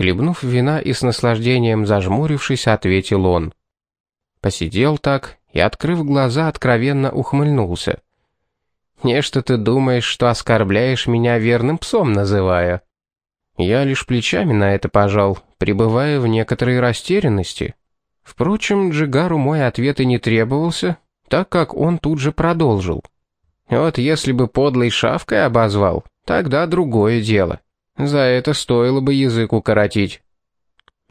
Хлебнув вина и с наслаждением зажмурившись, ответил он. Посидел так и, открыв глаза, откровенно ухмыльнулся. «Не что ты думаешь, что оскорбляешь меня верным псом, называя?» Я лишь плечами на это пожал, пребывая в некоторой растерянности. Впрочем, Джигару мой ответ и не требовался, так как он тут же продолжил. Вот если бы подлой шавкой обозвал, тогда другое дело. За это стоило бы язык укоротить.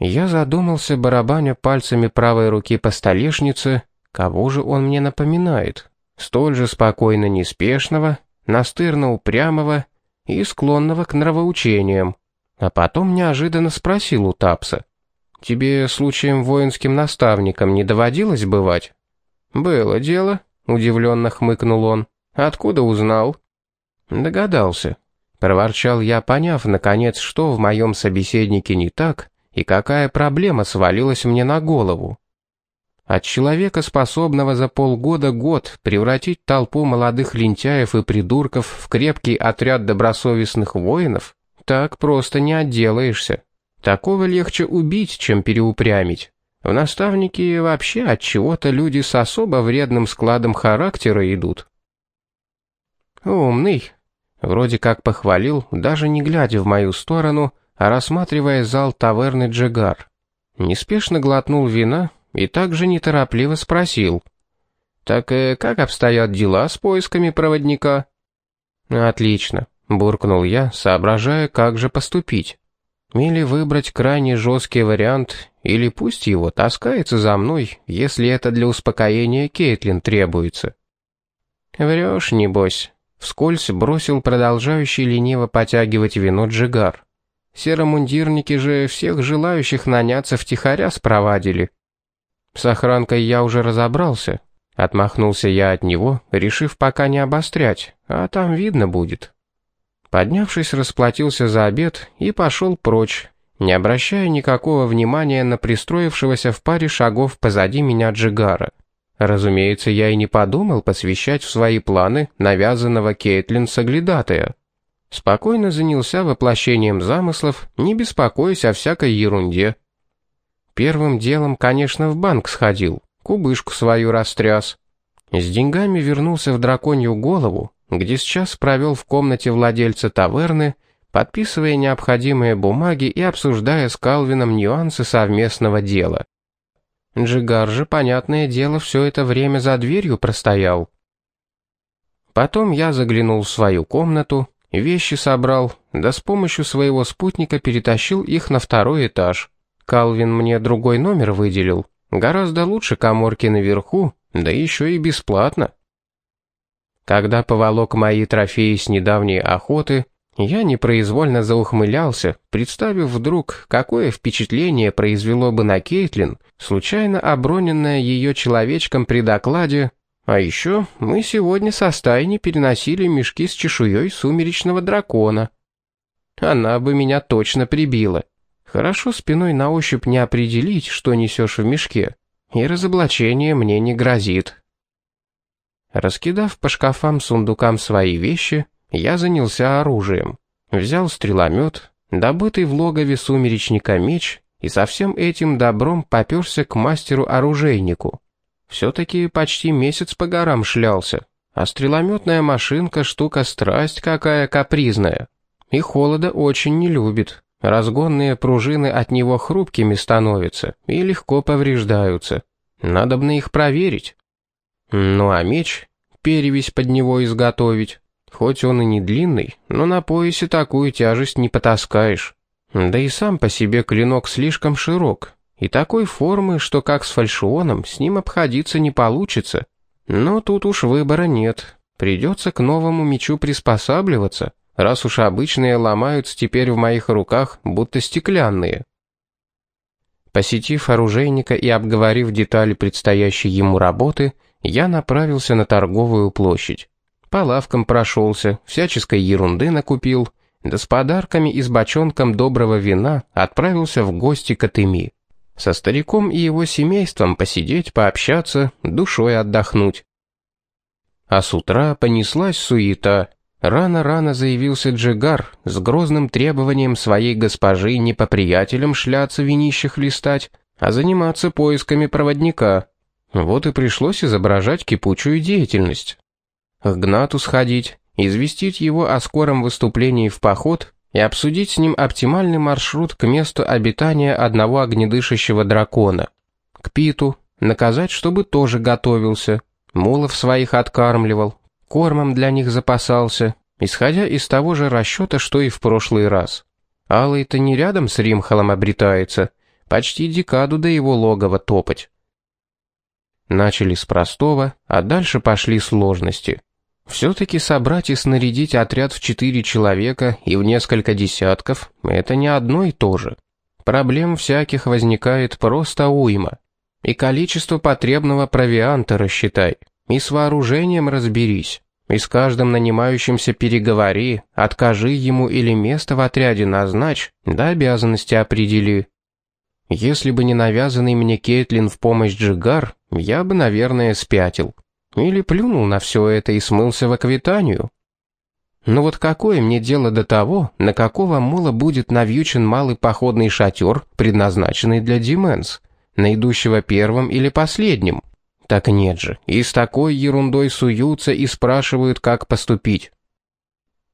Я задумался, барабаня пальцами правой руки по столешнице, кого же он мне напоминает. Столь же спокойно неспешного, настырно упрямого и склонного к нравоучениям. А потом неожиданно спросил у Тапса. «Тебе случаем воинским наставником не доводилось бывать?» «Было дело», — удивленно хмыкнул он. «Откуда узнал?» «Догадался», — проворчал я, поняв, наконец, что в моем собеседнике не так, и какая проблема свалилась мне на голову. От человека, способного за полгода-год превратить толпу молодых лентяев и придурков в крепкий отряд добросовестных воинов, так просто не отделаешься. Такого легче убить, чем переупрямить. В наставники вообще от чего-то люди с особо вредным складом характера идут. Умный. Вроде как похвалил, даже не глядя в мою сторону, а рассматривая зал таверны Джигар. Неспешно глотнул вина и также неторопливо спросил. «Так э, как обстоят дела с поисками проводника?» «Отлично», — буркнул я, соображая, как же поступить. Или выбрать крайне жесткий вариант, или пусть его таскается за мной, если это для успокоения Кейтлин требуется. «Врешь, небось», — вскользь бросил продолжающий лениво потягивать вино Джигар. Серомундирники же всех желающих наняться втихаря спровадили. С охранкой я уже разобрался. Отмахнулся я от него, решив пока не обострять, а там видно будет. Поднявшись, расплатился за обед и пошел прочь, не обращая никакого внимания на пристроившегося в паре шагов позади меня Джигара. Разумеется, я и не подумал посвящать в свои планы навязанного Кейтлин соглядатая. Спокойно занялся воплощением замыслов, не беспокоясь о всякой ерунде. Первым делом, конечно, в банк сходил, кубышку свою растряс. С деньгами вернулся в драконью голову, где сейчас провел в комнате владельца таверны, подписывая необходимые бумаги и обсуждая с Калвином нюансы совместного дела. Джигар же, понятное дело, все это время за дверью простоял. Потом я заглянул в свою комнату, Вещи собрал, да с помощью своего спутника перетащил их на второй этаж. Калвин мне другой номер выделил. Гораздо лучше коморки наверху, да еще и бесплатно. Когда поволок мои трофеи с недавней охоты, я непроизвольно заухмылялся, представив вдруг, какое впечатление произвело бы на Кейтлин, случайно оброненное ее человечком при докладе а еще мы сегодня со стайни переносили мешки с чешуей сумеречного дракона. Она бы меня точно прибила. Хорошо спиной на ощупь не определить, что несешь в мешке, и разоблачение мне не грозит. Раскидав по шкафам-сундукам свои вещи, я занялся оружием. Взял стреломет, добытый в логове сумеречника меч, и со всем этим добром поперся к мастеру-оружейнику. Все-таки почти месяц по горам шлялся, а стрелометная машинка штука страсть какая капризная. И холода очень не любит. Разгонные пружины от него хрупкими становятся и легко повреждаются. Надо бы их проверить. Ну а меч, перевесь под него изготовить. Хоть он и не длинный, но на поясе такую тяжесть не потаскаешь. Да и сам по себе клинок слишком широк, и такой формы, что как с фальшионом, с ним обходиться не получится. Но тут уж выбора нет. Придется к новому мечу приспосабливаться, раз уж обычные ломаются теперь в моих руках, будто стеклянные. Посетив оружейника и обговорив детали предстоящей ему работы, я направился на торговую площадь. По лавкам прошелся, всяческой ерунды накупил, да с подарками и с бочонком доброго вина отправился в гости к Атыми со стариком и его семейством посидеть, пообщаться, душой отдохнуть. А с утра понеслась суета. Рано-рано заявился Джигар с грозным требованием своей госпожи не по приятелям шляться винищих листать, а заниматься поисками проводника. Вот и пришлось изображать кипучую деятельность. К Гнату сходить, известить его о скором выступлении в поход и обсудить с ним оптимальный маршрут к месту обитания одного огнедышащего дракона. К Питу, наказать, чтобы тоже готовился, мулов своих откармливал, кормом для них запасался, исходя из того же расчета, что и в прошлый раз. Алый-то не рядом с Римхалом обретается, почти декаду до его логова топать. Начали с простого, а дальше пошли сложности. Все-таки собрать и снарядить отряд в четыре человека и в несколько десятков — это не одно и то же. Проблем всяких возникает просто уйма. И количество потребного провианта рассчитай, и с вооружением разберись, и с каждым нанимающимся переговори, откажи ему или место в отряде назначь, да обязанности определи. Если бы не навязанный мне Кейтлин в помощь Джигар, я бы, наверное, спятил. Или плюнул на все это и смылся в Аквитанию. Но вот какое мне дело до того, на какого мула будет навьючен малый походный шатер, предназначенный для Дименс, на идущего первым или последним? Так нет же, и с такой ерундой суются и спрашивают, как поступить.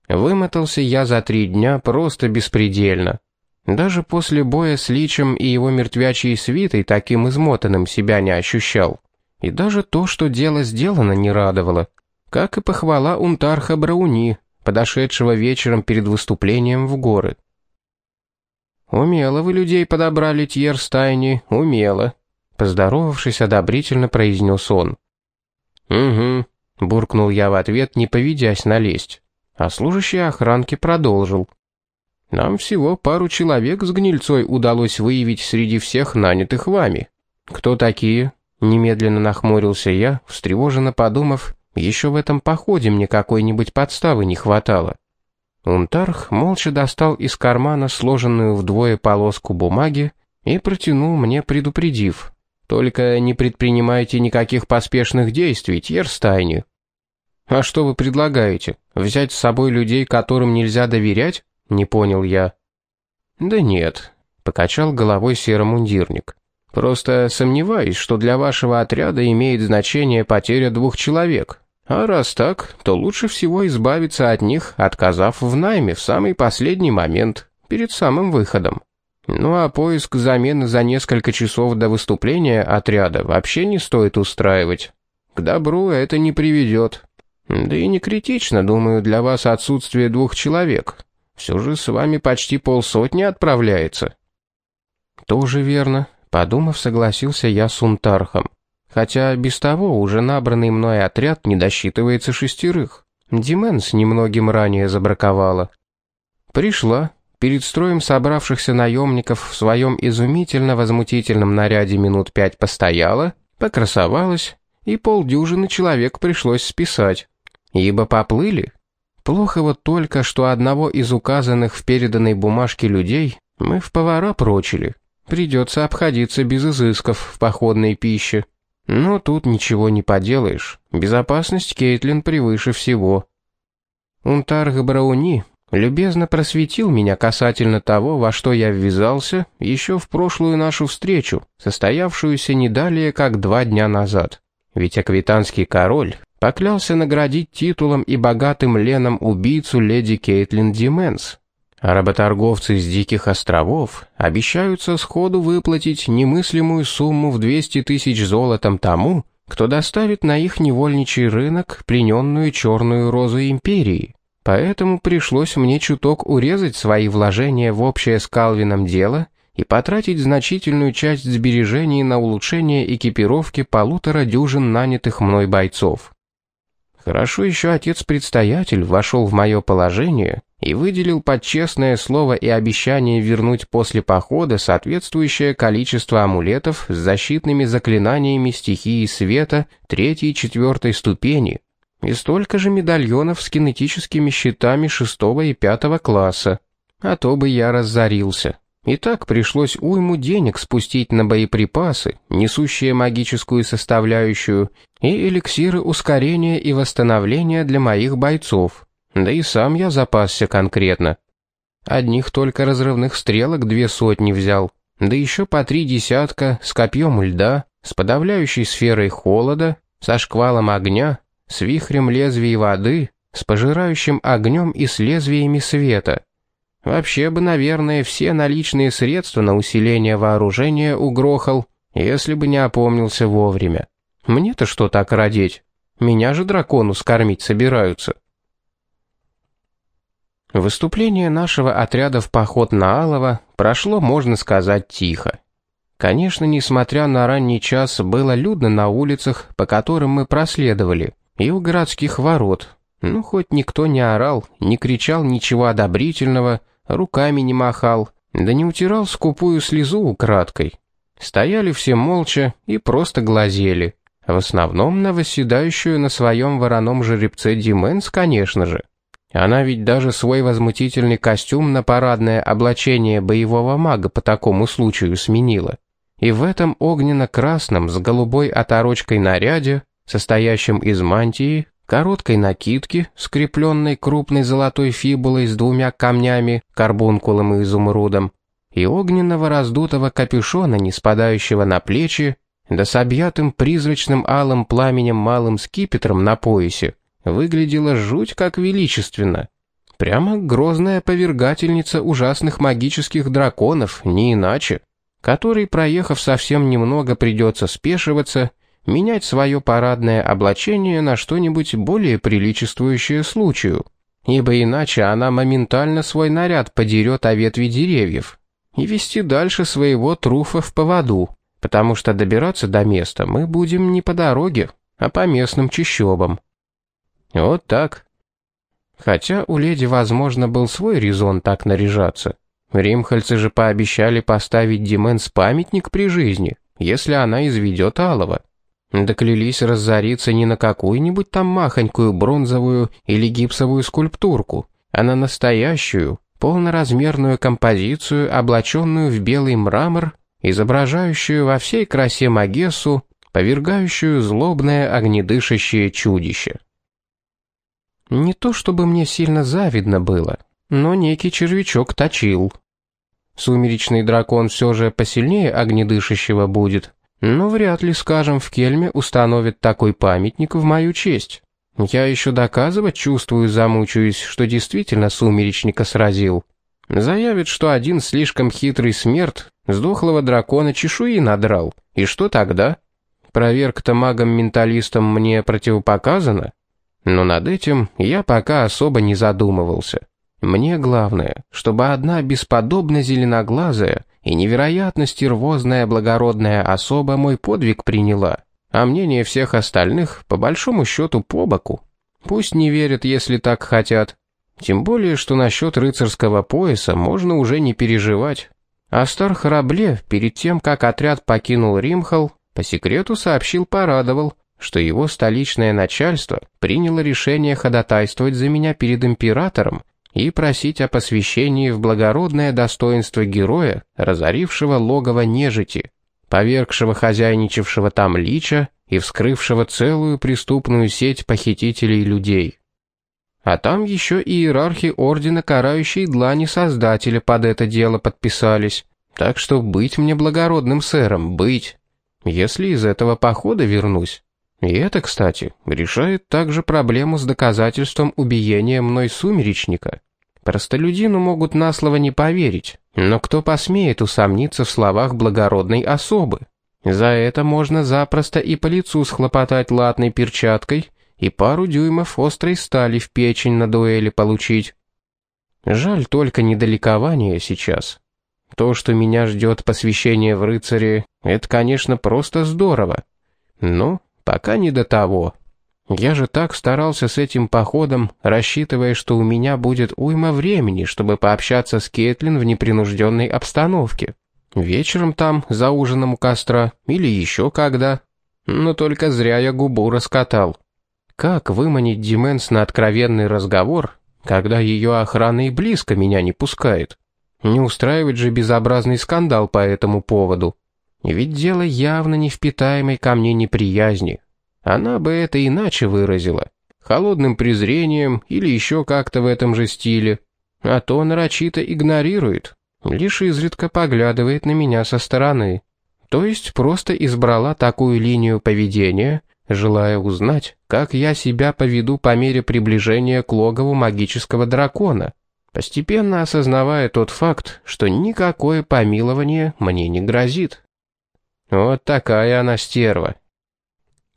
Вымотался я за три дня просто беспредельно. Даже после боя с Личем и его мертвячей свитой таким измотанным себя не ощущал. И даже то, что дело сделано, не радовало. Как и похвала Унтарха Брауни, подошедшего вечером перед выступлением в горы. «Умело вы людей подобрали, Тьерстайни, умело», — поздоровавшись одобрительно произнес он. «Угу», — буркнул я в ответ, не поведясь налезть. А служащий охранки продолжил. «Нам всего пару человек с гнильцой удалось выявить среди всех нанятых вами. Кто такие?» Немедленно нахмурился я, встревоженно подумав, еще в этом походе мне какой-нибудь подставы не хватало. Унтарх молча достал из кармана сложенную вдвое полоску бумаги и протянул мне, предупредив. «Только не предпринимайте никаких поспешных действий, Тьерстайни». «А что вы предлагаете? Взять с собой людей, которым нельзя доверять?» — не понял я. «Да нет», — покачал головой серомундирник. Просто сомневаюсь, что для вашего отряда имеет значение потеря двух человек. А раз так, то лучше всего избавиться от них, отказав в найме в самый последний момент, перед самым выходом. Ну а поиск замены за несколько часов до выступления отряда вообще не стоит устраивать. К добру это не приведет. Да и не критично, думаю, для вас отсутствие двух человек. Все же с вами почти полсотни отправляется. Тоже верно, Подумав, согласился я с Унтархом. Хотя без того уже набранный мной отряд не досчитывается шестерых. Дименс немногим ранее забраковала. Пришла, перед строем собравшихся наемников в своем изумительно-возмутительном наряде минут пять постояла, покрасовалась, и полдюжины человек пришлось списать. Ибо поплыли. Плохо вот только, что одного из указанных в переданной бумажке людей мы в повара прочили. Придется обходиться без изысков в походной пище. Но тут ничего не поделаешь. Безопасность Кейтлин превыше всего. Унтарг Брауни любезно просветил меня касательно того, во что я ввязался еще в прошлую нашу встречу, состоявшуюся не далее, как два дня назад. Ведь аквитанский король поклялся наградить титулом и богатым леном убийцу леди Кейтлин Дименс, работорговцы с Диких островов обещаются сходу выплатить немыслимую сумму в 200 тысяч золотом тому, кто доставит на их невольничий рынок плененную черную розу империи. Поэтому пришлось мне чуток урезать свои вложения в общее с Калвином дело и потратить значительную часть сбережений на улучшение экипировки полутора дюжин нанятых мной бойцов. Хорошо еще отец-предстоятель вошел в мое положение и выделил под честное слово и обещание вернуть после похода соответствующее количество амулетов с защитными заклинаниями стихии света третьей и четвертой ступени и столько же медальонов с кинетическими щитами шестого и пятого класса. А то бы я разорился. И так пришлось уйму денег спустить на боеприпасы, несущие магическую составляющую, и эликсиры ускорения и восстановления для моих бойцов. Да и сам я запасся конкретно. Одних только разрывных стрелок две сотни взял, да еще по три десятка с копьем льда, с подавляющей сферой холода, со шквалом огня, с вихрем лезвий воды, с пожирающим огнем и с лезвиями света. Вообще бы, наверное, все наличные средства на усиление вооружения угрохал, если бы не опомнился вовремя. Мне-то что так родить? Меня же дракону скормить собираются. Выступление нашего отряда в поход на Алова прошло, можно сказать, тихо. Конечно, несмотря на ранний час, было людно на улицах, по которым мы проследовали, и у городских ворот. Ну, хоть никто не орал, не кричал ничего одобрительного, руками не махал, да не утирал скупую слезу украдкой. Стояли все молча и просто глазели. В основном на восседающую на своем вороном жеребце Дименс, конечно же. Она ведь даже свой возмутительный костюм на парадное облачение боевого мага по такому случаю сменила. И в этом огненно-красном с голубой оторочкой наряде, состоящем из мантии, короткой накидки, скрепленной крупной золотой фибулой с двумя камнями, карбункулом и изумрудом, и огненного раздутого капюшона, не спадающего на плечи, да с объятым призрачным алым пламенем малым скипетром на поясе, выглядела жуть как величественно. Прямо грозная повергательница ужасных магических драконов, не иначе, который, проехав совсем немного, придется спешиваться, менять свое парадное облачение на что-нибудь более приличествующее случаю, ибо иначе она моментально свой наряд подерет о ветви деревьев и вести дальше своего труфа в поводу, потому что добираться до места мы будем не по дороге, а по местным чащобам. Вот так. Хотя у леди, возможно, был свой резон так наряжаться. Римхальцы же пообещали поставить Дименс памятник при жизни, если она изведет Алова. Доклялись разориться не на какую-нибудь там махонькую бронзовую или гипсовую скульптурку, а на настоящую, полноразмерную композицию, облаченную в белый мрамор, изображающую во всей красе Магессу, повергающую злобное огнедышащее чудище. Не то чтобы мне сильно завидно было, но некий червячок точил. Сумеречный дракон все же посильнее огнедышащего будет, но вряд ли, скажем, в Кельме установят такой памятник в мою честь. Я еще доказывать чувствую, замучаюсь, что действительно сумеречника сразил. Заявит, что один слишком хитрый смерть сдохлого дракона чешуи надрал. И что тогда? Проверка-то магом-менталистом мне противопоказана? Но над этим я пока особо не задумывался. Мне главное, чтобы одна бесподобно зеленоглазая и невероятно стервозная благородная особа мой подвиг приняла, а мнение всех остальных по большому счету по боку. Пусть не верят, если так хотят. Тем более, что насчет рыцарского пояса можно уже не переживать. А стар Храбле, перед тем, как отряд покинул Римхал, по секрету сообщил-порадовал, что его столичное начальство приняло решение ходатайствовать за меня перед императором и просить о посвящении в благородное достоинство героя, разорившего логово нежити, повергшего хозяйничавшего там лича и вскрывшего целую преступную сеть похитителей людей. А там еще и иерархи Ордена Карающей Длани Создателя под это дело подписались, так что быть мне благородным сэром, быть, если из этого похода вернусь. И это, кстати, решает также проблему с доказательством убиения мной сумеречника. Простолюдину могут на слово не поверить, но кто посмеет усомниться в словах благородной особы? За это можно запросто и по лицу схлопотать латной перчаткой и пару дюймов острой стали в печень на дуэли получить. Жаль только недалекование сейчас. То, что меня ждет посвящение в рыцаре, это, конечно, просто здорово. Но пока не до того. Я же так старался с этим походом, рассчитывая, что у меня будет уйма времени, чтобы пообщаться с Кейтлин в непринужденной обстановке. Вечером там, за ужином у костра, или еще когда. Но только зря я губу раскатал. Как выманить Дименс на откровенный разговор, когда ее охрана и близко меня не пускает? Не устраивать же безобразный скандал по этому поводу. Ведь дело явно не в питаемой ко мне неприязни. Она бы это иначе выразила. холодным презрением или еще как-то в этом же стиле, а то нарочито игнорирует, лишь изредка поглядывает на меня со стороны. То есть просто избрала такую линию поведения, желая узнать, как я себя поведу по мере приближения к логову магического дракона, постепенно осознавая тот факт, что никакое помилование мне не грозит. Вот такая она стерва.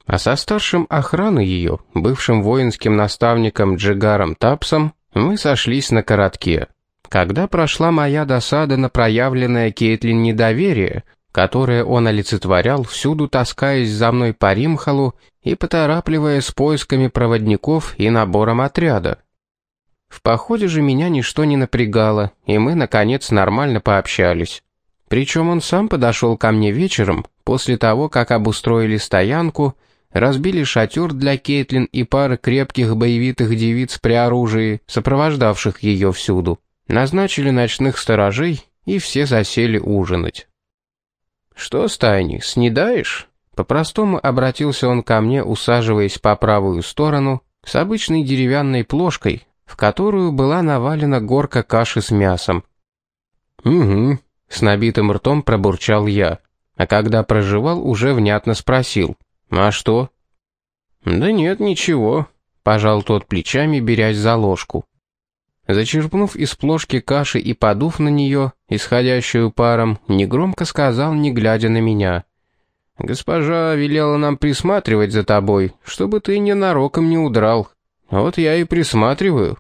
А со старшим охраны ее, бывшим воинским наставником Джигаром Тапсом, мы сошлись на коротке. Когда прошла моя досада на проявленное Кейтлин недоверие, которое он олицетворял, всюду таскаясь за мной по Римхалу и поторапливая с поисками проводников и набором отряда. В походе же меня ничто не напрягало, и мы, наконец, нормально пообщались. Причем он сам подошел ко мне вечером, после того, как обустроили стоянку, разбили шатер для Кейтлин и пары крепких боевитых девиц при оружии, сопровождавших ее всюду. Назначили ночных сторожей, и все засели ужинать. «Что, Стайни, снедаешь?» По-простому обратился он ко мне, усаживаясь по правую сторону, с обычной деревянной плошкой, в которую была навалена горка каши с мясом. «Угу», — с набитым ртом пробурчал я, а когда проживал, уже внятно спросил. «А что?» «Да нет, ничего», — пожал тот плечами, берясь за ложку. Зачерпнув из плошки каши и подув на нее, исходящую паром, негромко сказал, не глядя на меня. «Госпожа велела нам присматривать за тобой, чтобы ты ненароком не удрал. Вот я и присматриваю».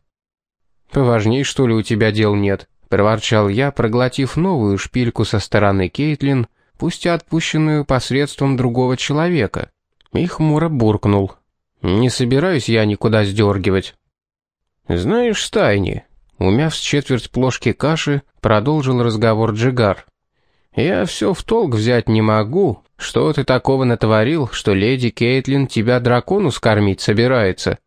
«Поважней, что ли, у тебя дел нет?» — проворчал я, проглотив новую шпильку со стороны Кейтлин, пусть и отпущенную посредством другого человека. И хмуро буркнул. «Не собираюсь я никуда сдергивать. «Знаешь, Стайни», — умяв с четверть плошки каши, продолжил разговор Джигар. «Я все в толк взять не могу. Что ты такого натворил, что леди Кейтлин тебя дракону скормить собирается?»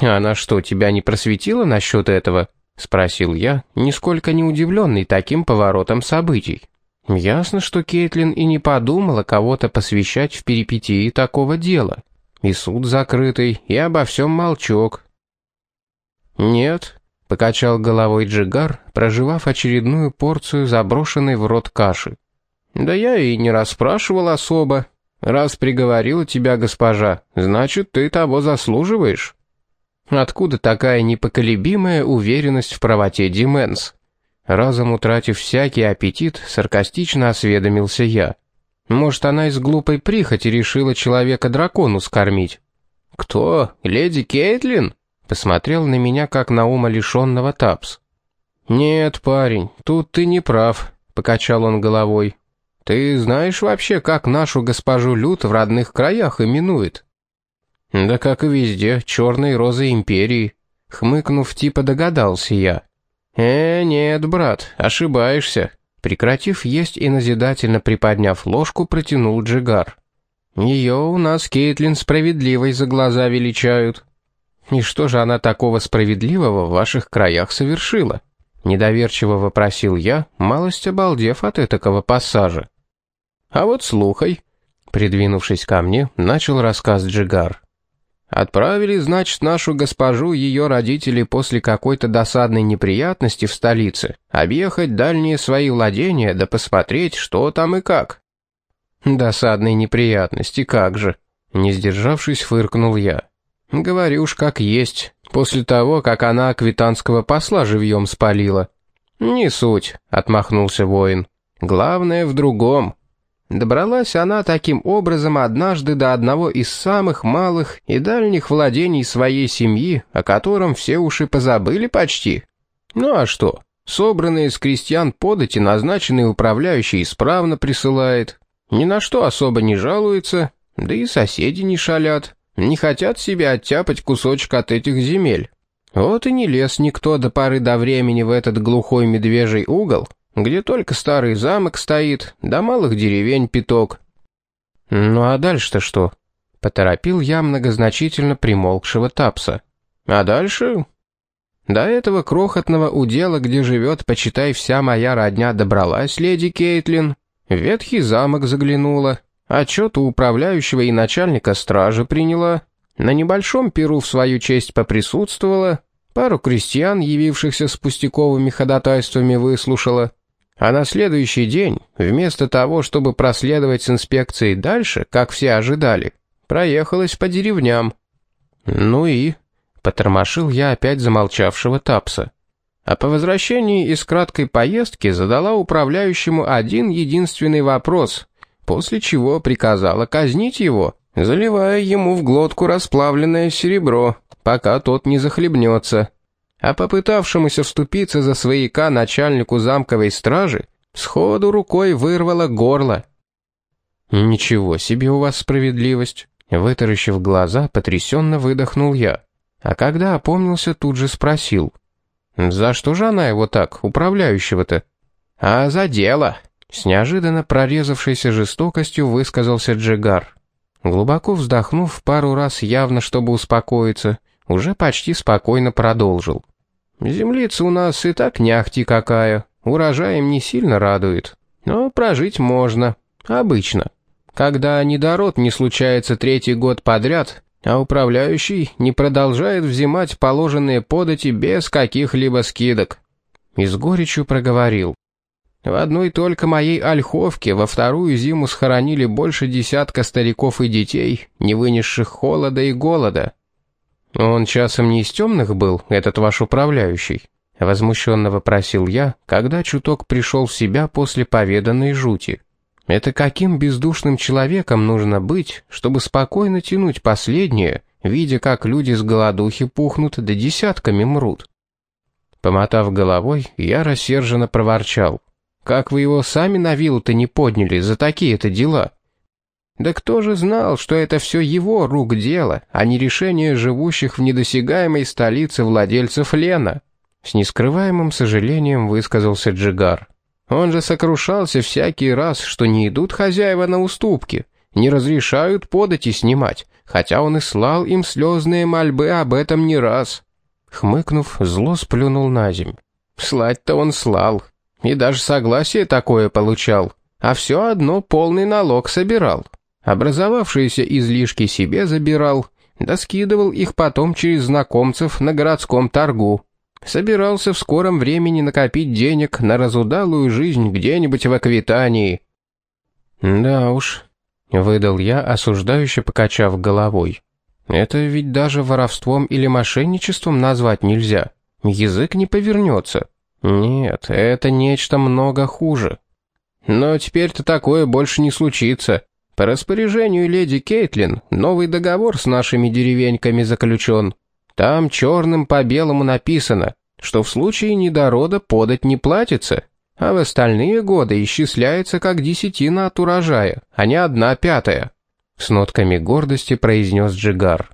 «Она что, тебя не просветила насчет этого?» — спросил я, нисколько не удивленный таким поворотом событий. Ясно, что Кейтлин и не подумала кого-то посвящать в перипетии такого дела. И суд закрытый, и обо всем молчок, «Нет», — покачал головой Джигар, проживав очередную порцию заброшенной в рот каши. «Да я и не расспрашивал особо. Раз приговорила тебя госпожа, значит, ты того заслуживаешь». Откуда такая непоколебимая уверенность в правоте Дименс? Разом утратив всякий аппетит, саркастично осведомился я. Может, она из глупой прихоти решила человека дракону скормить? «Кто? Леди Кейтлин?» Посмотрел на меня, как на ума лишенного тапс. «Нет, парень, тут ты не прав», — покачал он головой. «Ты знаешь вообще, как нашу госпожу Лют в родных краях именует?» «Да как и везде, черной розы империи», — хмыкнув, типа догадался я. «Э, нет, брат, ошибаешься», — прекратив есть и назидательно приподняв ложку, протянул Джигар. «Ее у нас, Кейтлин, справедливой за глаза величают». «И что же она такого справедливого в ваших краях совершила?» Недоверчиво вопросил я, малость обалдев от этакого пассажа. «А вот слухай», — придвинувшись ко мне, начал рассказ Джигар. «Отправили, значит, нашу госпожу ее родители после какой-то досадной неприятности в столице объехать дальние свои владения да посмотреть, что там и как». «Досадные неприятности, как же!» Не сдержавшись, фыркнул я. Говорю уж как есть, после того, как она квитанского посла живьем спалила. «Не суть», — отмахнулся воин. «Главное в другом. Добралась она таким образом однажды до одного из самых малых и дальних владений своей семьи, о котором все уши позабыли почти. Ну а что, собранные из крестьян подати назначенный управляющий исправно присылает. Ни на что особо не жалуется, да и соседи не шалят. Не хотят себе оттяпать кусочек от этих земель. Вот и не лез никто до поры до времени в этот глухой медвежий угол, где только старый замок стоит, да малых деревень пяток. Ну а дальше-то что? Поторопил я многозначительно примолкшего Тапса. А дальше? До этого крохотного удела, где живет, почитай, вся моя родня добралась, леди Кейтлин. Ветхий замок заглянула, Отчет у управляющего и начальника стражи приняла. На небольшом перу в свою честь поприсутствовала, пару крестьян, явившихся с пустяковыми ходатайствами, выслушала, а на следующий день, вместо того, чтобы проследовать с инспекцией дальше, как все ожидали, проехалась по деревням. Ну и... Потормошил я опять замолчавшего Тапса. А по возвращении из краткой поездки задала управляющему один единственный вопрос, после чего приказала казнить его, заливая ему в глотку расплавленное серебро, пока тот не захлебнется. А попытавшемуся вступиться за свояка начальнику замковой стражи, сходу рукой вырвало горло. «Ничего себе у вас справедливость!» Вытаращив глаза, потрясенно выдохнул я. А когда опомнился, тут же спросил. «За что же она его так, управляющего-то?» «А за дело!» С неожиданно прорезавшейся жестокостью высказался Джигар. Глубоко вздохнув пару раз явно, чтобы успокоиться, уже почти спокойно продолжил. «Землица у нас и так не какая, урожаем не сильно радует, но прожить можно, обычно. Когда недород не случается третий год подряд, а управляющий не продолжает взимать положенные подати без каких-либо скидок». И с горечью проговорил. В одной только моей ольховке во вторую зиму схоронили больше десятка стариков и детей, не вынесших холода и голода. Он часом не из темных был, этот ваш управляющий? Возмущенно вопросил я, когда чуток пришел в себя после поведанной жути. Это каким бездушным человеком нужно быть, чтобы спокойно тянуть последнее, видя, как люди с голодухи пухнут да десятками мрут? Помотав головой, я рассерженно проворчал. Как вы его сами на виллу-то не подняли за такие-то дела? Да кто же знал, что это все его рук дело, а не решение живущих в недосягаемой столице владельцев Лена? С нескрываемым сожалением высказался Джигар. Он же сокрушался всякий раз, что не идут хозяева на уступки, не разрешают подати снимать, хотя он и слал им слезные мольбы об этом не раз. Хмыкнув, зло сплюнул на земь. Слать-то он слал, и даже согласие такое получал, а все одно полный налог собирал. Образовавшиеся излишки себе забирал, да скидывал их потом через знакомцев на городском торгу. Собирался в скором времени накопить денег на разудалую жизнь где-нибудь в Аквитании. «Да уж», — выдал я, осуждающе покачав головой. «Это ведь даже воровством или мошенничеством назвать нельзя. Язык не повернется». Нет, это нечто много хуже. Но теперь-то такое больше не случится. По распоряжению леди Кейтлин новый договор с нашими деревеньками заключен. Там черным по белому написано, что в случае недорода подать не платится, а в остальные годы исчисляется как десятина от урожая, а не одна пятая. С нотками гордости произнес Джигар.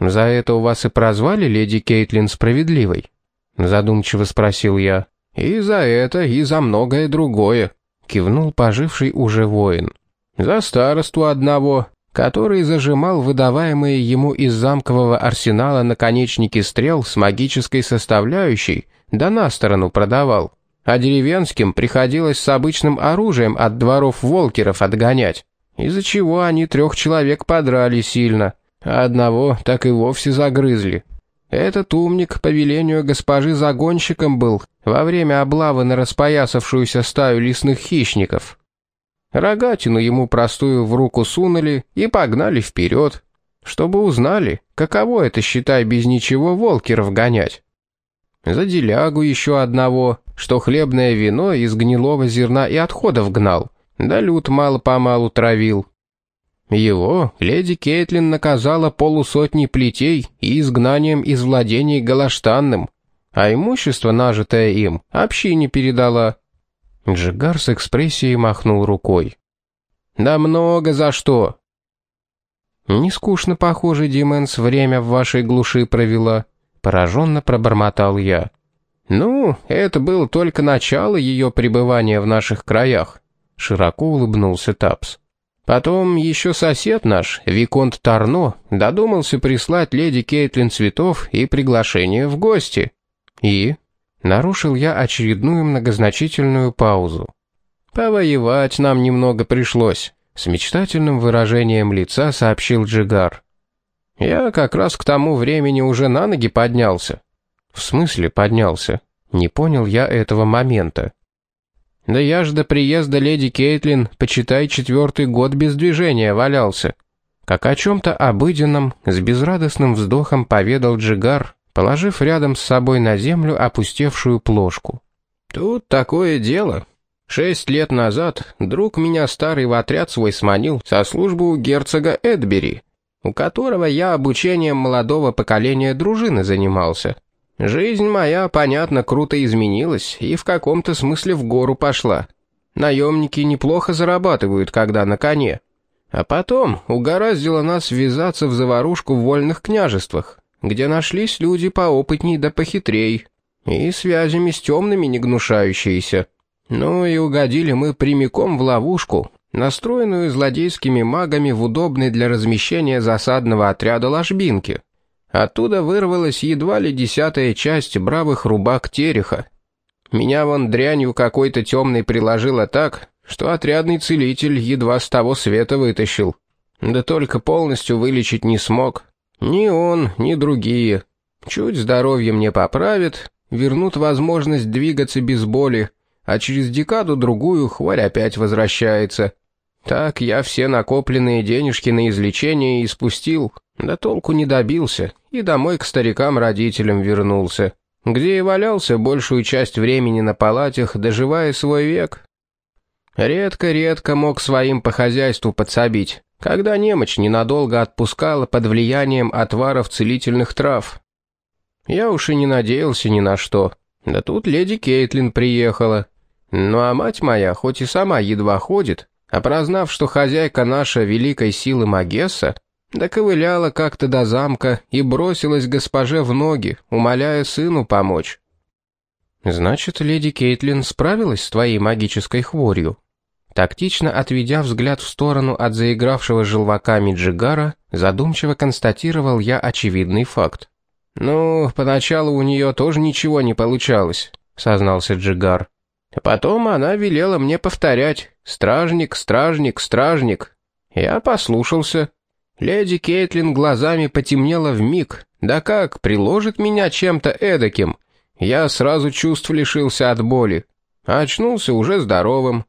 «За это у вас и прозвали леди Кейтлин справедливой?» Задумчиво спросил я. «И за это, и за многое другое», — кивнул поживший уже воин. «За старосту одного, который зажимал выдаваемые ему из замкового арсенала наконечники стрел с магической составляющей, да на сторону продавал. А деревенским приходилось с обычным оружием от дворов волкеров отгонять, из-за чего они трех человек подрали сильно, а одного так и вовсе загрызли. Этот умник по велению госпожи загонщиком был во время облавы на распоясавшуюся стаю лесных хищников. Рогатину ему простую в руку сунули и погнали вперед, чтобы узнали, каково это, считай, без ничего волкеров гонять. За делягу еще одного, что хлебное вино из гнилого зерна и отходов гнал, да люд мало-помалу травил. Его леди Кейтлин наказала полусотни плетей и изгнанием из владений Галаштанным, а имущество, нажитое им, общине передала. Джигар с экспрессией махнул рукой. «Да много за что!» «Не скучно, похоже, Дименс время в вашей глуши провела», — пораженно пробормотал я. «Ну, это было только начало ее пребывания в наших краях», — широко улыбнулся Тапс. Потом еще сосед наш, Виконт Тарно, додумался прислать леди Кейтлин цветов и приглашение в гости. И нарушил я очередную многозначительную паузу. «Повоевать нам немного пришлось», — с мечтательным выражением лица сообщил Джигар. Я как раз к тому времени уже на ноги поднялся. В смысле поднялся? Не понял я этого момента. Да я ж до приезда леди Кейтлин, почитай, четвертый год без движения валялся. Как о чем-то обыденном, с безрадостным вздохом поведал Джигар, положив рядом с собой на землю опустевшую плошку. Тут такое дело. Шесть лет назад друг меня старый в отряд свой сманил со службы у герцога Эдбери, у которого я обучением молодого поколения дружины занимался. Жизнь моя, понятно, круто изменилась и в каком-то смысле в гору пошла. Наемники неплохо зарабатывают, когда на коне. А потом угораздило нас ввязаться в заварушку в вольных княжествах, где нашлись люди поопытней да похитрей, и связями с темными не гнушающиеся. Ну и угодили мы прямиком в ловушку, настроенную злодейскими магами в удобной для размещения засадного отряда ложбинки. Оттуда вырвалась едва ли десятая часть бравых рубак Тереха. Меня вон дрянью какой-то темной приложило так, что отрядный целитель едва с того света вытащил. Да только полностью вылечить не смог. Ни он, ни другие. Чуть здоровье мне поправит, вернут возможность двигаться без боли, а через декаду-другую хворь опять возвращается. Так я все накопленные денежки на излечение и спустил, да толку не добился, и домой к старикам-родителям вернулся, где и валялся большую часть времени на палатях, доживая свой век. Редко-редко мог своим по хозяйству подсобить, когда немочь ненадолго отпускала под влиянием отваров целительных трав. Я уж и не надеялся ни на что. Да тут леди Кейтлин приехала. Ну а мать моя, хоть и сама едва ходит, а прознав, что хозяйка наша великой силы Магесса, доковыляла как-то до замка и бросилась госпоже в ноги, умоляя сыну помочь. «Значит, леди Кейтлин справилась с твоей магической хворью?» Тактично отведя взгляд в сторону от заигравшего желваками Джигара, задумчиво констатировал я очевидный факт. «Ну, поначалу у нее тоже ничего не получалось», — сознался Джигар. Потом она велела мне повторять «Стражник, стражник, стражник». Я послушался. Леди Кейтлин глазами потемнела в миг. Да как, приложит меня чем-то эдаким. Я сразу чувств лишился от боли. очнулся уже здоровым.